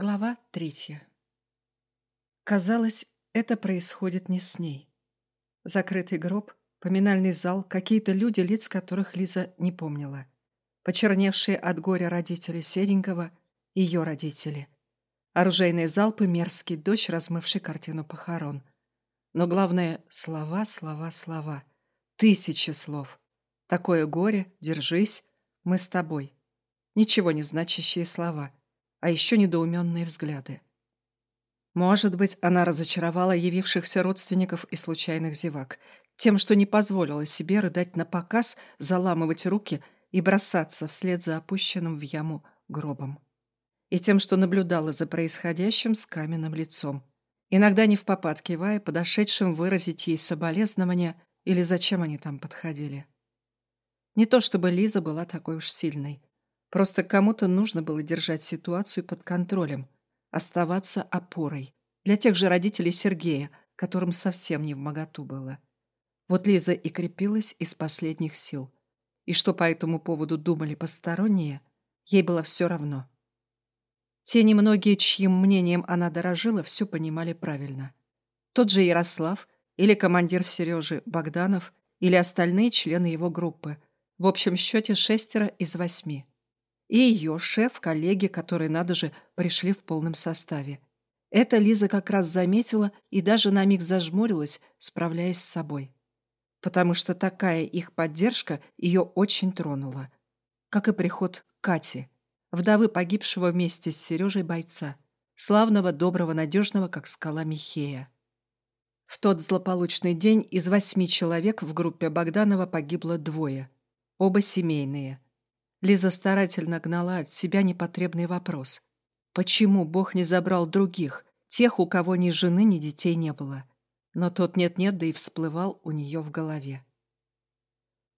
Глава третья. Казалось, это происходит не с ней. Закрытый гроб, поминальный зал, какие-то люди, лиц которых Лиза не помнила. Почерневшие от горя родители Серенького, ее родители. Оружейные залпы, мерзкий дождь, размывший картину похорон. Но главное — слова, слова, слова. Тысячи слов. Такое горе, держись, мы с тобой. Ничего не значащие слова — а еще недоуменные взгляды. Может быть, она разочаровала явившихся родственников и случайных зевак тем, что не позволила себе рыдать на показ, заламывать руки и бросаться вслед за опущенным в яму гробом. И тем, что наблюдала за происходящим с каменным лицом, иногда не в попад кивая подошедшим выразить ей соболезнования или зачем они там подходили. Не то чтобы Лиза была такой уж сильной. Просто кому-то нужно было держать ситуацию под контролем, оставаться опорой. Для тех же родителей Сергея, которым совсем не в моготу было. Вот Лиза и крепилась из последних сил. И что по этому поводу думали посторонние, ей было все равно. Те немногие, чьим мнением она дорожила, все понимали правильно. Тот же Ярослав или командир Сережи Богданов или остальные члены его группы. В общем счете шестеро из восьми и ее шеф, коллеги, которые, надо же, пришли в полном составе. Это Лиза как раз заметила и даже на миг зажмурилась, справляясь с собой. Потому что такая их поддержка ее очень тронула. Как и приход Кати, вдовы погибшего вместе с Сережей бойца, славного, доброго, надежного, как скала Михея. В тот злополучный день из восьми человек в группе Богданова погибло двое, оба семейные – Лиза старательно гнала от себя непотребный вопрос. Почему Бог не забрал других, тех, у кого ни жены, ни детей не было? Но тот нет-нет, да и всплывал у нее в голове.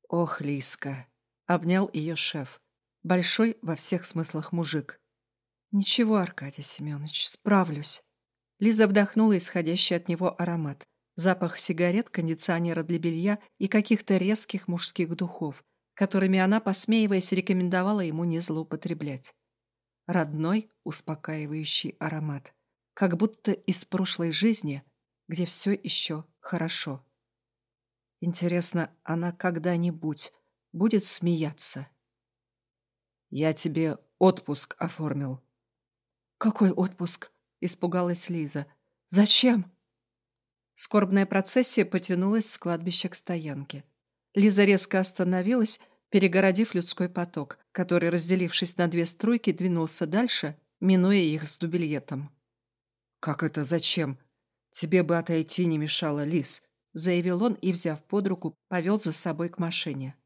«Ох, Лиска!» — обнял ее шеф. Большой во всех смыслах мужик. «Ничего, Аркадий Семенович, справлюсь». Лиза вдохнула исходящий от него аромат. Запах сигарет, кондиционера для белья и каких-то резких мужских духов, которыми она, посмеиваясь, рекомендовала ему не злоупотреблять. Родной, успокаивающий аромат. Как будто из прошлой жизни, где все еще хорошо. Интересно, она когда-нибудь будет смеяться? «Я тебе отпуск оформил». «Какой отпуск?» – испугалась Лиза. «Зачем?» Скорбная процессия потянулась с кладбища к стоянке. Лиза резко остановилась перегородив людской поток, который, разделившись на две струйки, двинулся дальше, минуя их с дубильетом. «Как это зачем? Тебе бы отойти не мешало, Лис», заявил он и, взяв под руку, повел за собой к машине.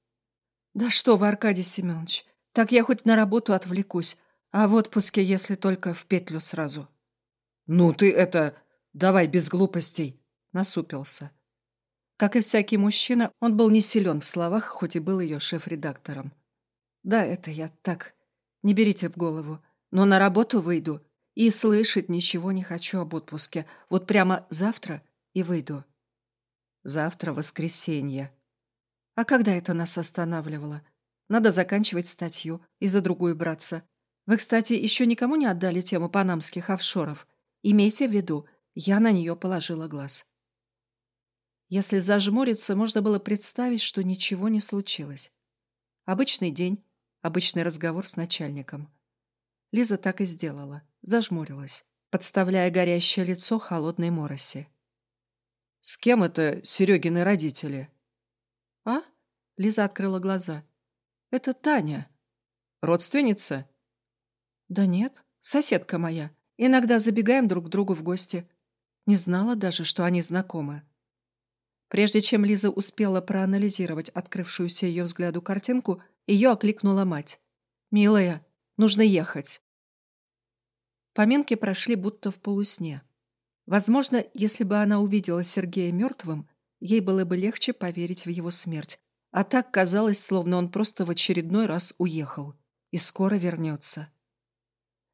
«Да что вы, Аркадий Семенович, так я хоть на работу отвлекусь, а в отпуске, если только в петлю сразу». «Ну ты это... Давай без глупостей!» насупился. Как и всякий мужчина, он был не силен в словах, хоть и был ее шеф-редактором. «Да, это я так. Не берите в голову. Но на работу выйду. И слышать ничего не хочу об отпуске. Вот прямо завтра и выйду». «Завтра воскресенье». А когда это нас останавливало? Надо заканчивать статью и за другую браться. Вы, кстати, еще никому не отдали тему панамских офшоров. Имейте в виду, я на нее положила глаз. Если зажмуриться, можно было представить, что ничего не случилось. Обычный день, обычный разговор с начальником. Лиза так и сделала, зажмурилась, подставляя горящее лицо холодной мороси. «С кем это Серегины родители?» «А?» — Лиза открыла глаза. «Это Таня». «Родственница?» «Да нет, соседка моя. Иногда забегаем друг к другу в гости. Не знала даже, что они знакомы». Прежде чем Лиза успела проанализировать открывшуюся ее взгляду картинку, ее окликнула мать. «Милая, нужно ехать». Поминки прошли будто в полусне. Возможно, если бы она увидела Сергея мертвым, ей было бы легче поверить в его смерть. А так казалось, словно он просто в очередной раз уехал и скоро вернется.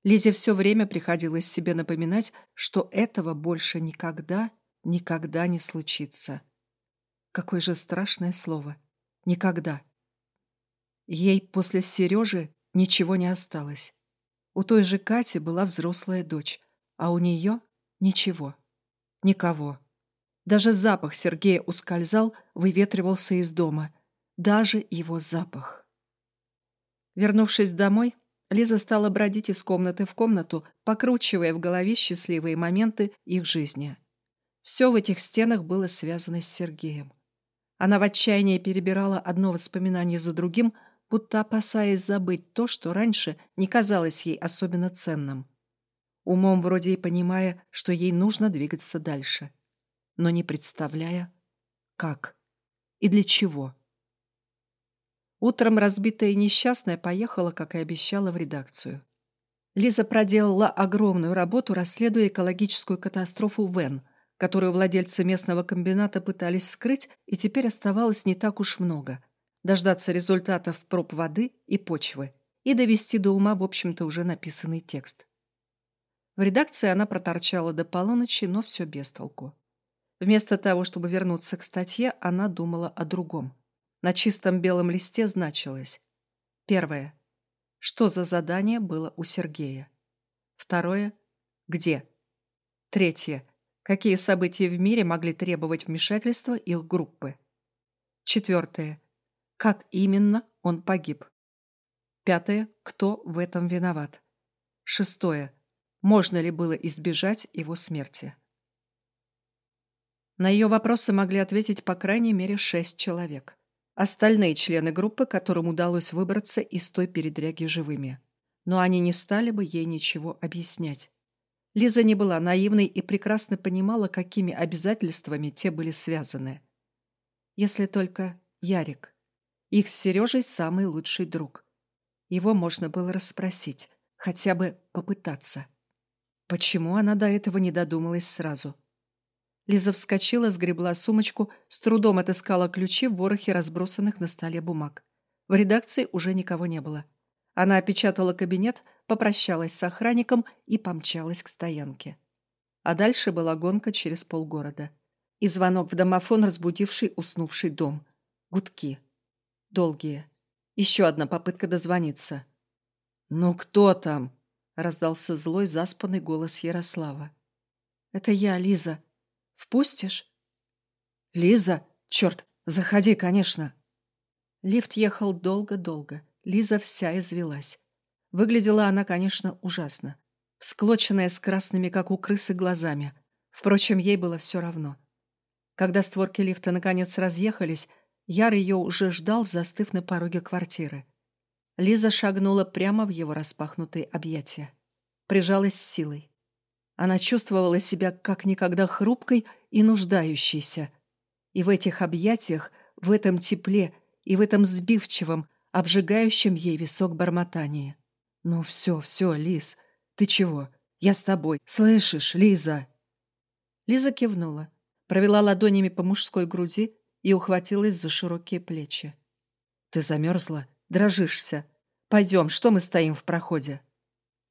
Лизе все время приходилось себе напоминать, что этого больше никогда, никогда не случится. Какое же страшное слово. Никогда. Ей после Сережи ничего не осталось. У той же Кати была взрослая дочь, а у нее ничего. Никого. Даже запах Сергея ускользал, выветривался из дома. Даже его запах. Вернувшись домой, Лиза стала бродить из комнаты в комнату, покручивая в голове счастливые моменты их жизни. Все в этих стенах было связано с Сергеем. Она в отчаянии перебирала одно воспоминание за другим, будто опасаясь забыть то, что раньше не казалось ей особенно ценным. Умом вроде и понимая, что ей нужно двигаться дальше, но не представляя, как и для чего. Утром разбитая и несчастная поехала, как и обещала, в редакцию. Лиза проделала огромную работу, расследуя экологическую катастрофу Вен, которую владельцы местного комбината пытались скрыть, и теперь оставалось не так уж много. Дождаться результатов проб воды и почвы и довести до ума, в общем-то, уже написанный текст. В редакции она проторчала до полуночи, но все без толку. Вместо того, чтобы вернуться к статье, она думала о другом. На чистом белом листе значилось. Первое. Что за задание было у Сергея? Второе. Где? Третье. Какие события в мире могли требовать вмешательства их группы? Четвертое. Как именно он погиб? Пятое. Кто в этом виноват? Шестое. Можно ли было избежать его смерти? На ее вопросы могли ответить по крайней мере шесть человек остальные члены группы, которым удалось выбраться из той передряги живыми. Но они не стали бы ей ничего объяснять. Лиза не была наивной и прекрасно понимала, какими обязательствами те были связаны. Если только Ярик. Их с Сережей самый лучший друг. Его можно было расспросить, хотя бы попытаться. Почему она до этого не додумалась сразу? Лиза вскочила, сгребла сумочку, с трудом отыскала ключи в ворохе разбросанных на столе бумаг. В редакции уже никого не было. Она опечатала кабинет, попрощалась с охранником и помчалась к стоянке. А дальше была гонка через полгорода. И звонок в домофон, разбудивший уснувший дом. Гудки. Долгие. Еще одна попытка дозвониться. «Ну кто там?» — раздался злой, заспанный голос Ярослава. «Это я, Лиза», Впустишь?» «Лиза? Черт, заходи, конечно!» Лифт ехал долго-долго. Лиза вся извелась. Выглядела она, конечно, ужасно. Всклоченная с красными, как у крысы, глазами. Впрочем, ей было все равно. Когда створки лифта наконец разъехались, Яр ее уже ждал, застыв на пороге квартиры. Лиза шагнула прямо в его распахнутые объятия. Прижалась силой. Она чувствовала себя как никогда хрупкой и нуждающейся. И в этих объятиях, в этом тепле и в этом сбивчивом, обжигающем ей висок бормотания. «Ну все, все, Лиз, ты чего? Я с тобой. Слышишь, Лиза?» Лиза кивнула, провела ладонями по мужской груди и ухватилась за широкие плечи. «Ты замерзла? Дрожишься? Пойдем, что мы стоим в проходе?»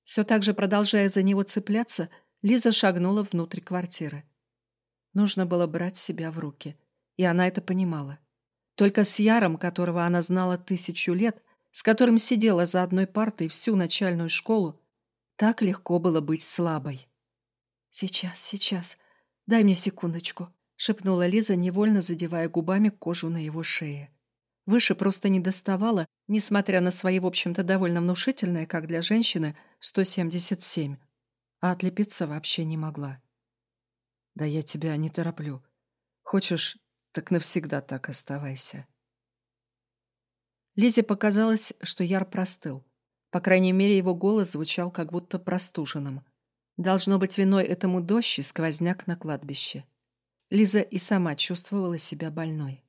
Все так же продолжая за него цепляться, Лиза шагнула внутрь квартиры. Нужно было брать себя в руки, и она это понимала. Только с Яром, которого она знала тысячу лет, с которым сидела за одной партой всю начальную школу, так легко было быть слабой. «Сейчас, сейчас. Дай мне секундочку», — шепнула Лиза, невольно задевая губами кожу на его шее. Выше просто не доставала, несмотря на свои, в общем-то, довольно внушительные, как для женщины, 177 а отлепиться вообще не могла. «Да я тебя не тороплю. Хочешь, так навсегда так оставайся». Лизе показалось, что Яр простыл. По крайней мере, его голос звучал как будто простуженным. Должно быть виной этому дождь и сквозняк на кладбище. Лиза и сама чувствовала себя больной.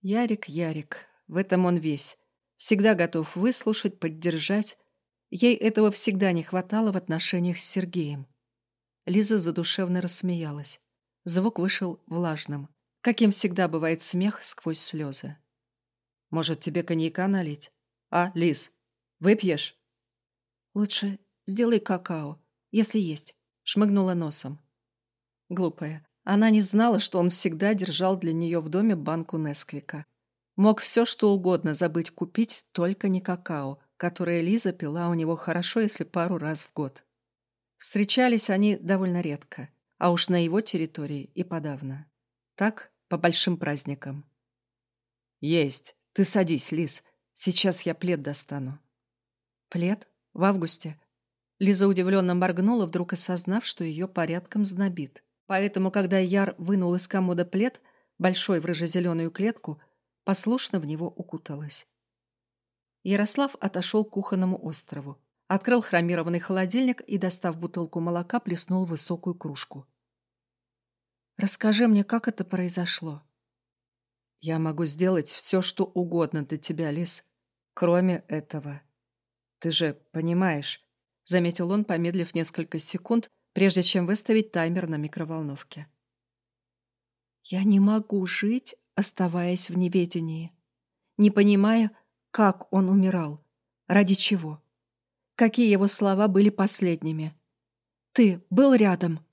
Ярик, Ярик, в этом он весь. Всегда готов выслушать, поддержать, Ей этого всегда не хватало в отношениях с Сергеем. Лиза задушевно рассмеялась. Звук вышел влажным. Каким всегда бывает смех сквозь слезы. «Может, тебе коньяка налить? А, Лиз, выпьешь?» «Лучше сделай какао, если есть», — шмыгнула носом. Глупая. Она не знала, что он всегда держал для нее в доме банку Несквика. Мог все, что угодно забыть купить, только не какао — которое Лиза пила у него хорошо, если пару раз в год. Встречались они довольно редко, а уж на его территории и подавно. Так, по большим праздникам. «Есть. Ты садись, Лиз. Сейчас я плед достану». «Плед? В августе?» Лиза удивленно моргнула, вдруг осознав, что ее порядком знобит. Поэтому, когда Яр вынул из комода плед, большой в рыжезеленую клетку, послушно в него укуталась. Ярослав отошел к кухонному острову, открыл хромированный холодильник и, достав бутылку молока, плеснул в высокую кружку. «Расскажи мне, как это произошло?» «Я могу сделать все, что угодно для тебя, Лис, кроме этого. Ты же понимаешь», — заметил он, помедлив несколько секунд, прежде чем выставить таймер на микроволновке. «Я не могу жить, оставаясь в неведении, не понимая, как он умирал, ради чего, какие его слова были последними. Ты был рядом?»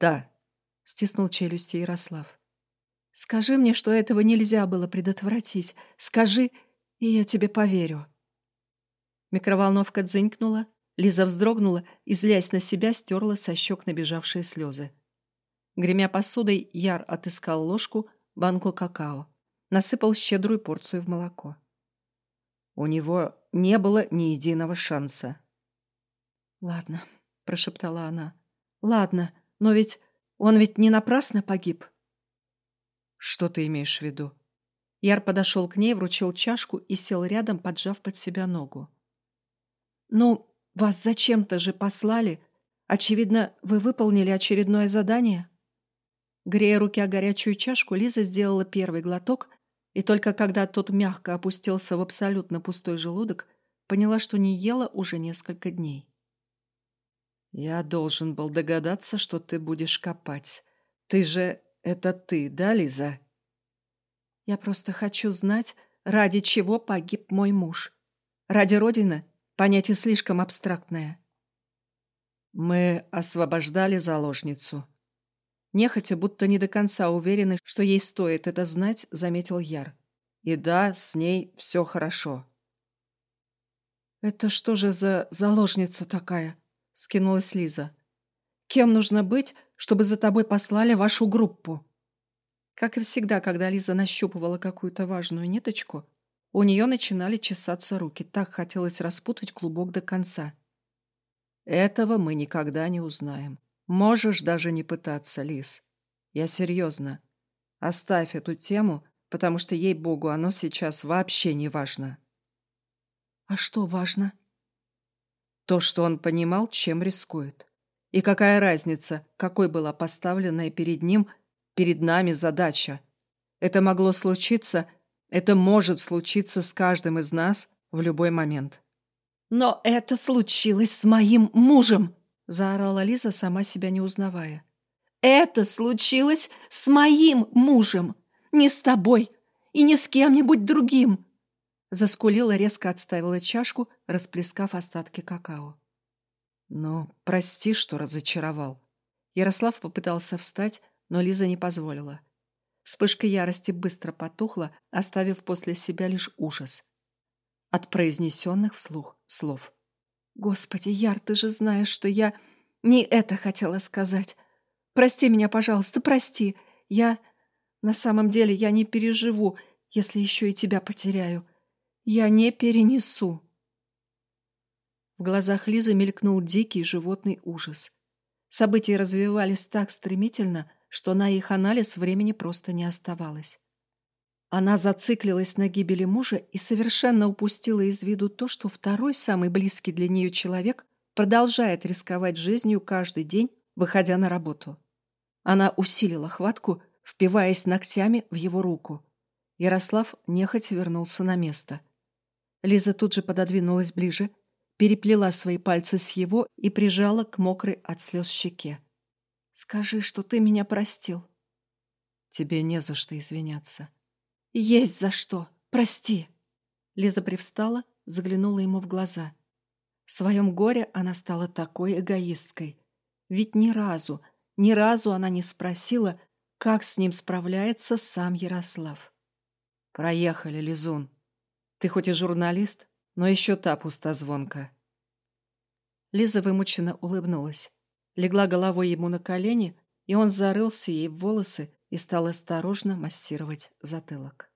«Да», стиснул челюсти Ярослав. Скажи мне, что этого нельзя было предотвратить. Скажи, и я тебе поверю. Микроволновка дзынькнула, Лиза вздрогнула и, злясь на себя, стерла со щек набежавшие слезы. Гремя посудой, Яр отыскал ложку, банку какао, насыпал щедрую порцию в молоко. У него не было ни единого шанса. «Ладно», — прошептала она. «Ладно, но ведь он ведь не напрасно погиб. Что ты имеешь в виду? Яр подошел к ней, вручил чашку и сел рядом, поджав под себя ногу. «Ну, вас зачем-то же послали. Очевидно, вы выполнили очередное задание». Грея руки о горячую чашку, Лиза сделала первый глоток, и только когда тот мягко опустился в абсолютно пустой желудок, поняла, что не ела уже несколько дней. Я должен был догадаться, что ты будешь копать. Ты же... Это ты, да, Лиза? Я просто хочу знать, ради чего погиб мой муж. Ради Родины понятие слишком абстрактное. Мы освобождали заложницу. Нехотя, будто не до конца уверенный, что ей стоит это знать, заметил Яр. И да, с ней все хорошо. Это что же за заложница такая? — скинулась Лиза. «Кем нужно быть, чтобы за тобой послали вашу группу?» Как и всегда, когда Лиза нащупывала какую-то важную ниточку, у нее начинали чесаться руки. Так хотелось распутать клубок до конца. «Этого мы никогда не узнаем. Можешь даже не пытаться, Лиз. Я серьезно. Оставь эту тему, потому что, ей-богу, оно сейчас вообще не важно». «А что важно?» То, что он понимал, чем рискует. И какая разница, какой была поставленная перед ним, перед нами задача. Это могло случиться, это может случиться с каждым из нас в любой момент. «Но это случилось с моим мужем!» – заорала Лиза, сама себя не узнавая. «Это случилось с моим мужем! Не с тобой и не с кем-нибудь другим!» Заскулила, резко отставила чашку, расплескав остатки какао. «Ну, прости, что разочаровал». Ярослав попытался встать, но Лиза не позволила. Вспышка ярости быстро потухла, оставив после себя лишь ужас. От произнесенных вслух слов. «Господи, Яр, ты же знаешь, что я не это хотела сказать. Прости меня, пожалуйста, прости. Я... На самом деле я не переживу, если еще и тебя потеряю. Я не перенесу. В глазах Лизы мелькнул дикий животный ужас. События развивались так стремительно, что на их анализ времени просто не оставалось. Она зациклилась на гибели мужа и совершенно упустила из виду то, что второй самый близкий для нее человек продолжает рисковать жизнью каждый день, выходя на работу. Она усилила хватку, впиваясь ногтями в его руку. Ярослав нехотя вернулся на место. Лиза тут же пододвинулась ближе, переплела свои пальцы с его и прижала к мокрой от слез щеке. «Скажи, что ты меня простил». «Тебе не за что извиняться». «Есть за что. Прости». Лиза привстала, заглянула ему в глаза. В своем горе она стала такой эгоисткой. Ведь ни разу, ни разу она не спросила, как с ним справляется сам Ярослав. «Проехали, Лизун», ты хоть и журналист, но еще та пустозвонка. Лиза вымученно улыбнулась, легла головой ему на колени, и он зарылся ей в волосы и стал осторожно массировать затылок.